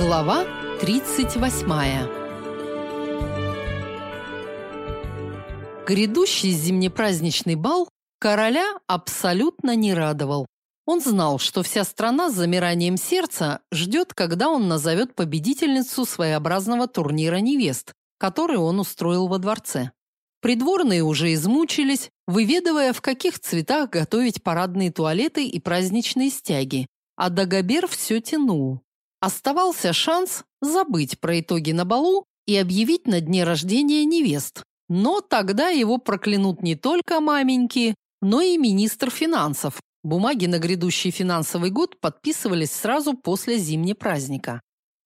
Глава 38. Грядущий зимнепраздничный бал короля абсолютно не радовал. Он знал, что вся страна с замиранием сердца ждет, когда он назовет победительницу своеобразного турнира невест, который он устроил во дворце. Придворные уже измучились, выведывая, в каких цветах готовить парадные туалеты и праздничные стяги, а Дагобер все тянул. Оставался шанс забыть про итоги на балу и объявить на дне рождения невест. Но тогда его проклянут не только маменьки, но и министр финансов. Бумаги на грядущий финансовый год подписывались сразу после зимнего праздника.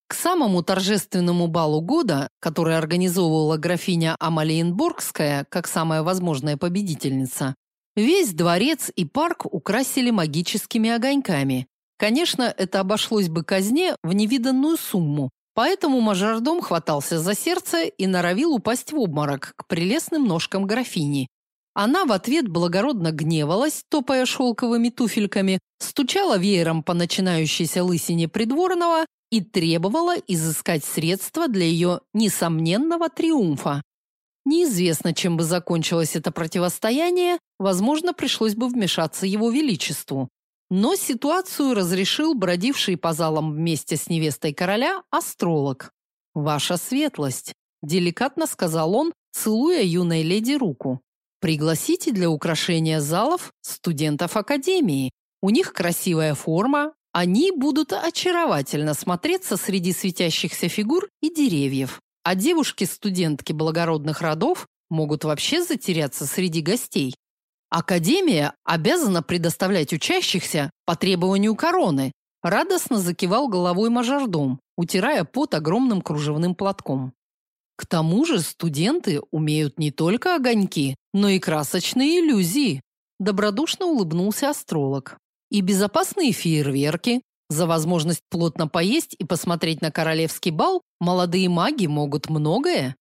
К самому торжественному балу года, который организовывала графиня Амалиенборгская как самая возможная победительница, весь дворец и парк украсили магическими огоньками, Конечно, это обошлось бы казне в невиданную сумму, поэтому мажордом хватался за сердце и норовил упасть в обморок к прелестным ножкам графини. Она в ответ благородно гневалась, топая шелковыми туфельками, стучала веером по начинающейся лысине придворного и требовала изыскать средства для ее несомненного триумфа. Неизвестно, чем бы закончилось это противостояние, возможно, пришлось бы вмешаться его величеству. Но ситуацию разрешил бродивший по залам вместе с невестой короля астролог. «Ваша светлость», – деликатно сказал он, целуя юной леди руку. «Пригласите для украшения залов студентов академии. У них красивая форма, они будут очаровательно смотреться среди светящихся фигур и деревьев. А девушки-студентки благородных родов могут вообще затеряться среди гостей. Академия обязана предоставлять учащихся по требованию короны, радостно закивал головой мажордом, утирая пот огромным кружевным платком. К тому же студенты умеют не только огоньки, но и красочные иллюзии, добродушно улыбнулся астролог. И безопасные фейерверки. За возможность плотно поесть и посмотреть на королевский бал молодые маги могут многое.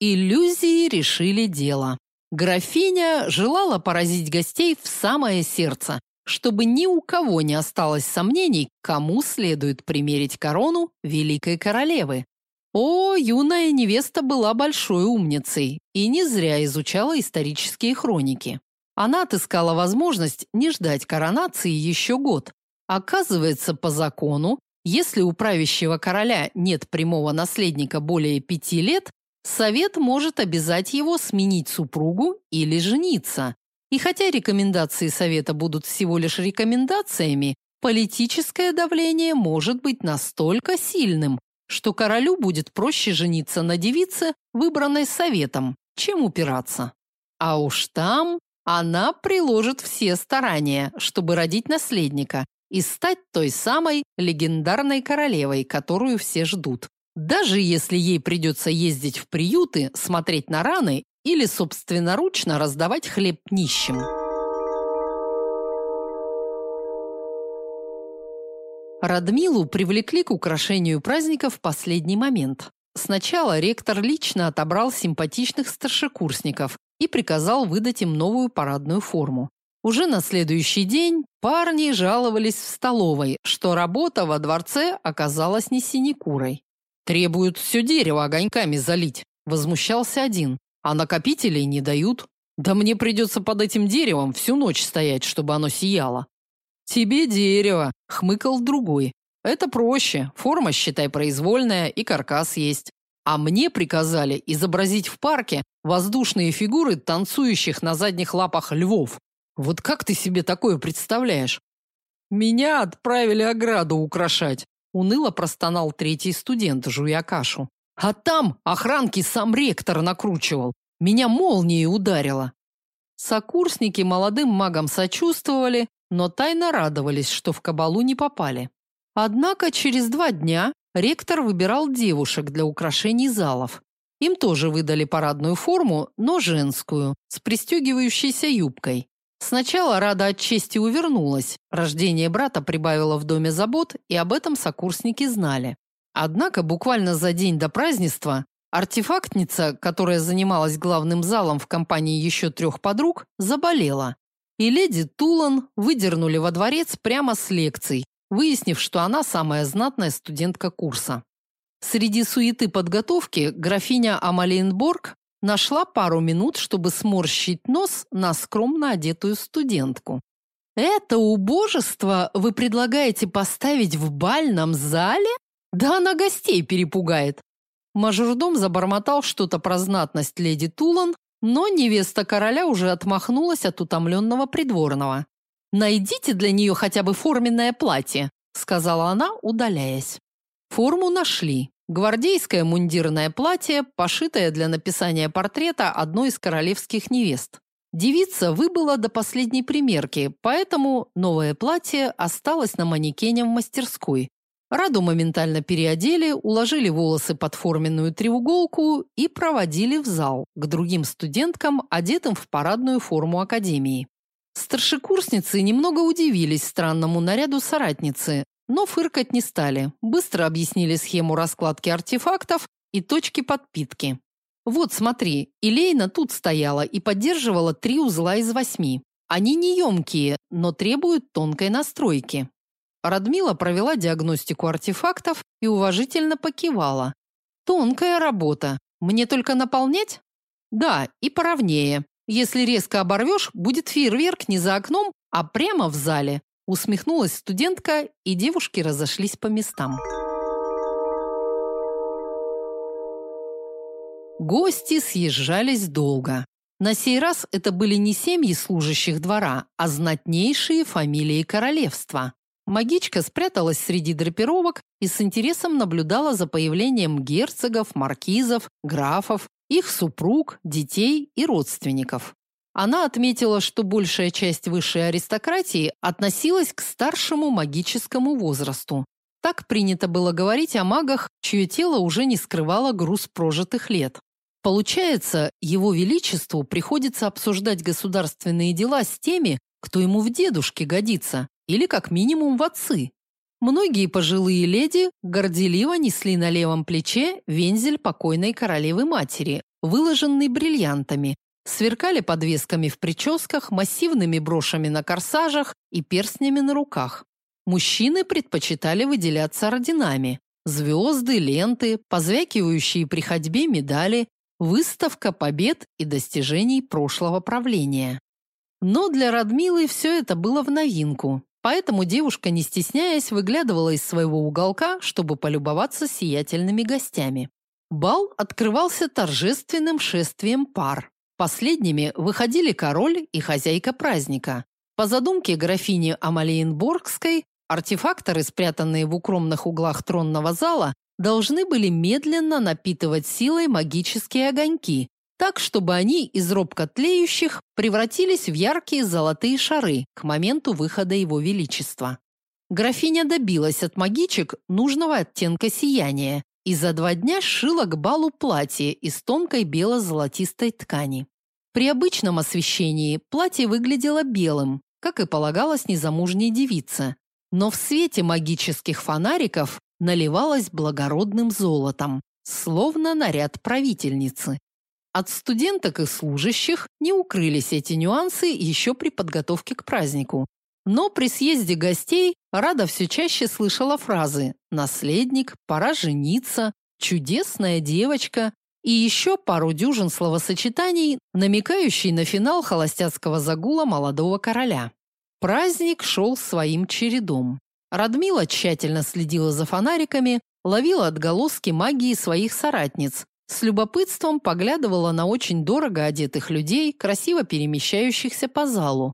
Иллюзии решили дело. Графиня желала поразить гостей в самое сердце, чтобы ни у кого не осталось сомнений, кому следует примерить корону великой королевы. О, юная невеста была большой умницей и не зря изучала исторические хроники. Она отыскала возможность не ждать коронации еще год. Оказывается, по закону, если у правящего короля нет прямого наследника более пяти лет, Совет может обязать его сменить супругу или жениться. И хотя рекомендации совета будут всего лишь рекомендациями, политическое давление может быть настолько сильным, что королю будет проще жениться на девице, выбранной советом, чем упираться. А уж там она приложит все старания, чтобы родить наследника и стать той самой легендарной королевой, которую все ждут. Даже если ей придется ездить в приюты, смотреть на раны или собственноручно раздавать хлеб нищим. Радмилу привлекли к украшению праздника в последний момент. Сначала ректор лично отобрал симпатичных старшекурсников и приказал выдать им новую парадную форму. Уже на следующий день парни жаловались в столовой, что работа во дворце оказалась не синекурой. Требуют все дерево огоньками залить, возмущался один. А накопителей не дают. Да мне придется под этим деревом всю ночь стоять, чтобы оно сияло. Тебе дерево, хмыкал другой. Это проще. Форма, считай, произвольная и каркас есть. А мне приказали изобразить в парке воздушные фигуры танцующих на задних лапах львов. Вот как ты себе такое представляешь? Меня отправили ограду украшать, уныло простонал третий студент, жуя кашу. А там охранки сам ректор накручивал. Меня молнией ударило. Сокурсники молодым магам сочувствовали, но тайно радовались, что в кабалу не попали. Однако через два дня ректор выбирал девушек для украшений залов. Им тоже выдали парадную форму, но женскую, с пристегивающейся юбкой. Сначала Рада от чести увернулась. Рождение брата прибавило в доме забот, и об этом сокурсники знали. Однако буквально за день до празднества артефактница, которая занималась главным залом в компании еще трех подруг, заболела. И леди Тулан выдернули во дворец прямо с лекций, выяснив, что она самая знатная студентка курса. Среди суеты подготовки графиня Амалиенборг нашла пару минут, чтобы сморщить нос на скромно одетую студентку. Это убожество вы предлагаете поставить в бальном зале? Да она гостей перепугает. Мажордом забормотал что-то про знатность леди Тулан, но невеста короля уже отмахнулась от утомленного придворного. Найдите для нее хотя бы форменное платье, сказала она, удаляясь. Форму нашли. Гвардейское мундирное платье, пошитое для написания портрета одной из королевских невест. Девица выбыла до последней примерки, поэтому новое платье осталось на манекене в мастерской. Раду моментально переодели, уложили волосы под форменную треуголку и проводили в зал к другим студенткам, одетым в парадную форму академии. Старшекурсницы немного удивились странному наряду соратницы, но фыркать не стали. Быстро объяснили схему раскладки артефактов и точки подпитки. Вот, смотри, Илейна тут стояла и поддерживала три узла из восьми. Они неемкие, но требуют тонкой настройки. Радмила провела диагностику артефактов и уважительно покивала. Тонкая работа. Мне только наполнять? Да, и поровнее. Если резко оборвешь, будет фейерверк не за окном, а прямо в зале. Усмехнулась студентка, и девушки разошлись по местам. Гости съезжались долго. На сей раз это были не семьи служащих двора, а знатнейшие фамилии королевства. Магичка спряталась среди драпировок и с интересом наблюдала за появлением герцогов, маркизов, графов, их супруг, детей и родственников. Она отметила, что большая часть высшей аристократии относилась к старшему магическому возрасту. Так принято было говорить о магах, чье тело уже не скрывало груз прожитых лет. Получается, его величеству приходится обсуждать государственные дела с теми, кто ему в дедушке годится, или как минимум в отцы. Многие пожилые леди горделиво несли на левом плече вензель покойной королевы-матери, выложенный бриллиантами, сверкали подвесками в прическах, массивными брошами на корсажах и перстнями на руках. Мужчины предпочитали выделяться орденами. Звезды, ленты, позвякивающие при ходьбе медали, выставка побед и достижений прошлого правления. Но для Радмилы все это было в новинку, Поэтому девушка, не стесняясь, выглядывала из своего уголка, чтобы полюбоваться сиятельными гостями. Бал открывался торжественным шествием пар. Последними выходили король и хозяйка праздника. По задумке графини Амалиенборгской, артефакторы, спрятанные в укромных углах тронного зала, должны были медленно напитывать силой магические огоньки, так, чтобы они из робко тлеющих превратились в яркие золотые шары к моменту выхода его величества. Графиня добилась от магичек нужного оттенка сияния и за два дня сшила к балу платье из тонкой бело-золотистой ткани. При обычном освещении платье выглядело белым, как и полагалось незамужней девице, но в свете магических фонариков наливалось благородным золотом, словно наряд правительницы. От студенток и служащих не укрылись эти нюансы еще при подготовке к празднику. Но при съезде гостей Рада все чаще слышала фразы «наследник», «пора жениться», «чудесная девочка» и еще пару дюжин словосочетаний, намекающие на финал холостяцкого загула молодого короля. Праздник шел своим чередом. Радмила тщательно следила за фонариками, ловила отголоски магии своих соратниц, с любопытством поглядывала на очень дорого одетых людей, красиво перемещающихся по залу.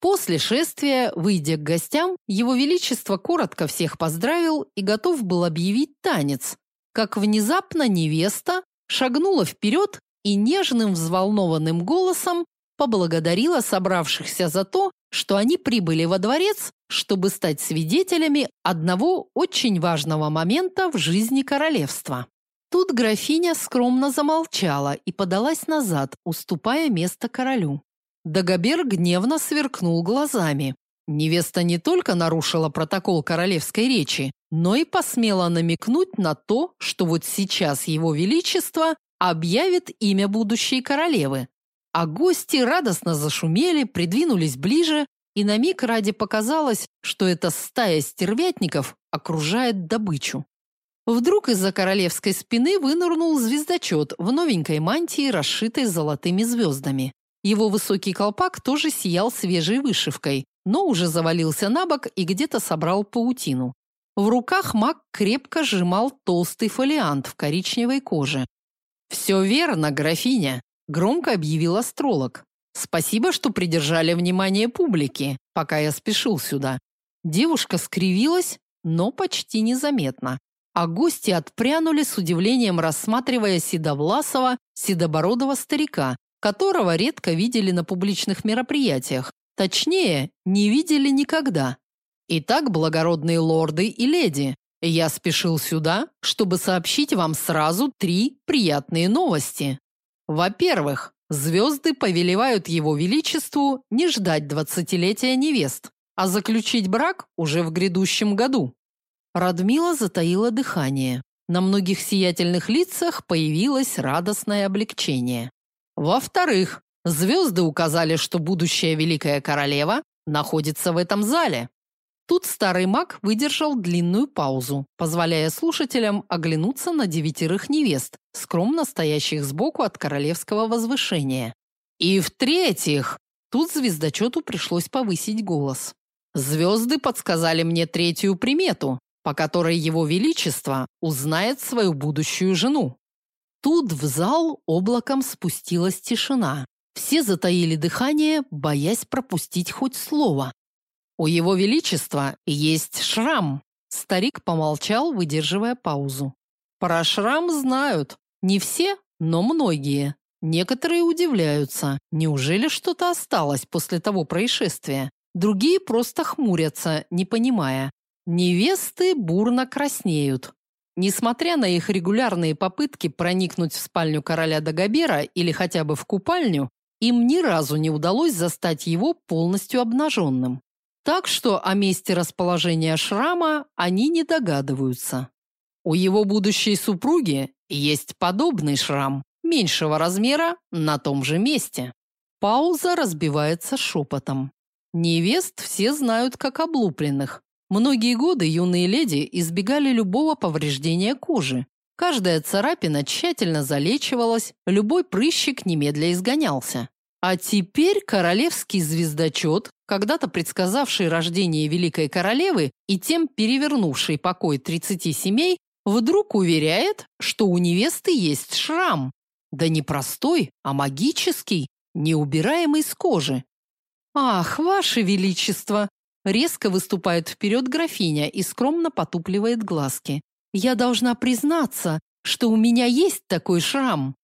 После шествия, выйдя к гостям, его величество коротко всех поздравил и готов был объявить танец, как внезапно невеста шагнула вперед и нежным взволнованным голосом поблагодарила собравшихся за то, что они прибыли во дворец, чтобы стать свидетелями одного очень важного момента в жизни королевства. Тут графиня скромно замолчала и подалась назад, уступая место королю. Дагобер гневно сверкнул глазами. Невеста не только нарушила протокол королевской речи, но и посмела намекнуть на то, что вот сейчас его величество объявит имя будущей королевы. А гости радостно зашумели, придвинулись ближе, и на миг ради показалось, что эта стая стервятников окружает добычу. Вдруг из-за королевской спины вынырнул звездочет в новенькой мантии, расшитой золотыми звездами. Его высокий колпак тоже сиял свежей вышивкой, но уже завалился на бок и где-то собрал паутину. В руках маг крепко сжимал толстый фолиант в коричневой коже. «Все верно, графиня», – громко объявил астролог. «Спасибо, что придержали внимание публики, пока я спешил сюда». Девушка скривилась, но почти незаметно а гости отпрянули с удивлением, рассматривая седовласого, седобородого старика, которого редко видели на публичных мероприятиях, точнее, не видели никогда. Итак, благородные лорды и леди, я спешил сюда, чтобы сообщить вам сразу три приятные новости. Во-первых, звезды повелевают его величеству не ждать двадцатилетия невест, а заключить брак уже в грядущем году. Радмила затаила дыхание. На многих сиятельных лицах появилось радостное облегчение. Во-вторых, звезды указали, что будущая великая королева находится в этом зале. Тут старый маг выдержал длинную паузу, позволяя слушателям оглянуться на девятерых невест, скромно стоящих сбоку от королевского возвышения. И в-третьих, тут звездочету пришлось повысить голос. Звезды подсказали мне третью примету, по которой его величество узнает свою будущую жену. Тут в зал облаком спустилась тишина. Все затаили дыхание, боясь пропустить хоть слово. У его величества есть шрам. Старик помолчал, выдерживая паузу. Про шрам знают. Не все, но многие. Некоторые удивляются. Неужели что-то осталось после того происшествия? Другие просто хмурятся, не понимая, Невесты бурно краснеют. Несмотря на их регулярные попытки проникнуть в спальню короля Дагобера или хотя бы в купальню, им ни разу не удалось застать его полностью обнаженным. Так что о месте расположения шрама они не догадываются. У его будущей супруги есть подобный шрам, меньшего размера, на том же месте. Пауза разбивается шепотом. Невест все знают как облупленных, Многие годы юные леди избегали любого повреждения кожи. Каждая царапина тщательно залечивалась, любой прыщик немедля изгонялся. А теперь королевский звездочет, когда-то предсказавший рождение великой королевы и тем перевернувший покой 30 семей, вдруг уверяет, что у невесты есть шрам. Да не простой, а магический, неубираемый с кожи. Ах, ваше величество, Резко выступает вперед графиня и скромно потупливает глазки. Я должна признаться, что у меня есть такой шрам.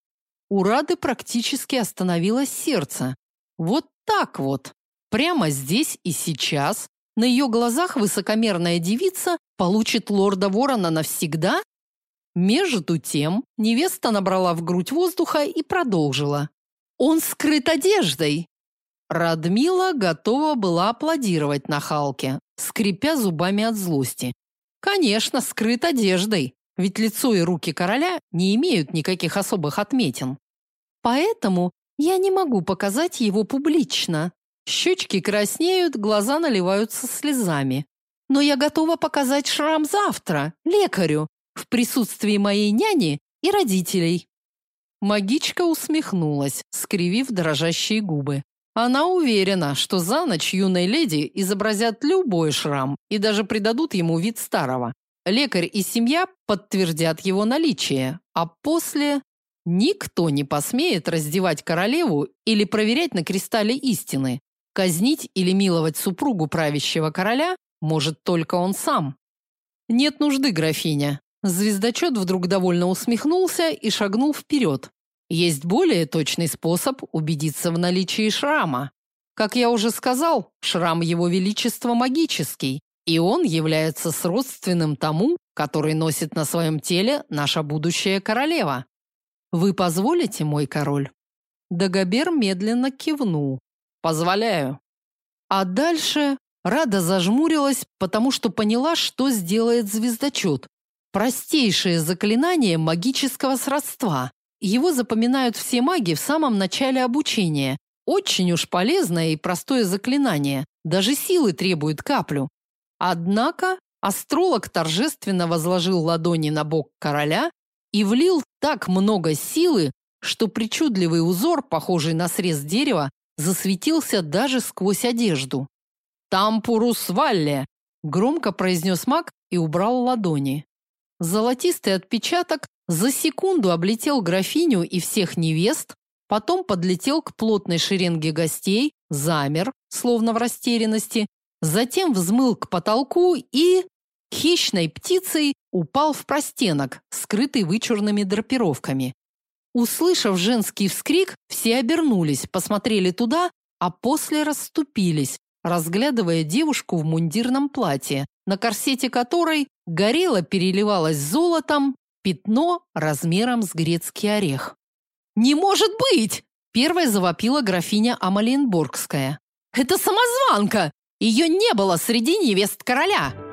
У Рады практически остановилось сердце. Вот так вот. Прямо здесь и сейчас на ее глазах высокомерная девица получит лорда Ворона навсегда? Между тем, невеста набрала в грудь воздуха и продолжила. Он скрыт одеждой. Радмила готова была аплодировать нахалке, скрипя зубами от злости. Конечно, скрыт одеждой, ведь лицо и руки короля не имеют никаких особых отметин. Поэтому я не могу показать его публично. Щечки краснеют, глаза наливаются слезами. Но я готова показать шрам завтра, лекарю, в присутствии моей няни и родителей. Магичка усмехнулась, скривив дрожащие губы. Она уверена, что за ночь юной леди изобразят любой шрам и даже придадут ему вид старого. Лекарь и семья подтвердят его наличие, а после никто не посмеет раздевать королеву или проверять на кристалле истины. Казнить или миловать супругу правящего короля может только он сам. Нет нужды, графиня. Звездочет вдруг довольно усмехнулся и шагнул вперед, есть более точный способ убедиться в наличии шрама. Как я уже сказал, шрам его величества магический, и он является сродственным тому, который носит на своем теле наша будущая королева. Вы позволите, мой король? Дагобер медленно кивнул. Позволяю. А дальше Рада зажмурилась, потому что поняла, что сделает звездочет. Простейшее заклинание магического сродства. Его запоминают все маги в самом начале обучения, Очень уж полезное и простое заклинание, даже силы требует каплю. Однако астролог торжественно возложил ладони на бок короля и влил так много силы, что причудливый узор, похожий на срез дерева, засветился даже сквозь одежду. «Тампурус валле!» – громко произнес маг и убрал ладони. Золотистый отпечаток за секунду облетел графиню и всех невест, потом подлетел к плотной шеренге гостей, замер, словно в растерянности, затем взмыл к потолку и хищной птицей упал в простенок, скрытый вычурными драпировками. Услышав женский вскрик, все обернулись, посмотрели туда, а после расступились, разглядывая девушку в мундирном платье, на корсете которой горело переливалось золотом пятно размером с грецкий орех. «Не может быть!» – первой завопила графиня Амалиенбургская. «Это самозванка! Ее не было среди невест короля!»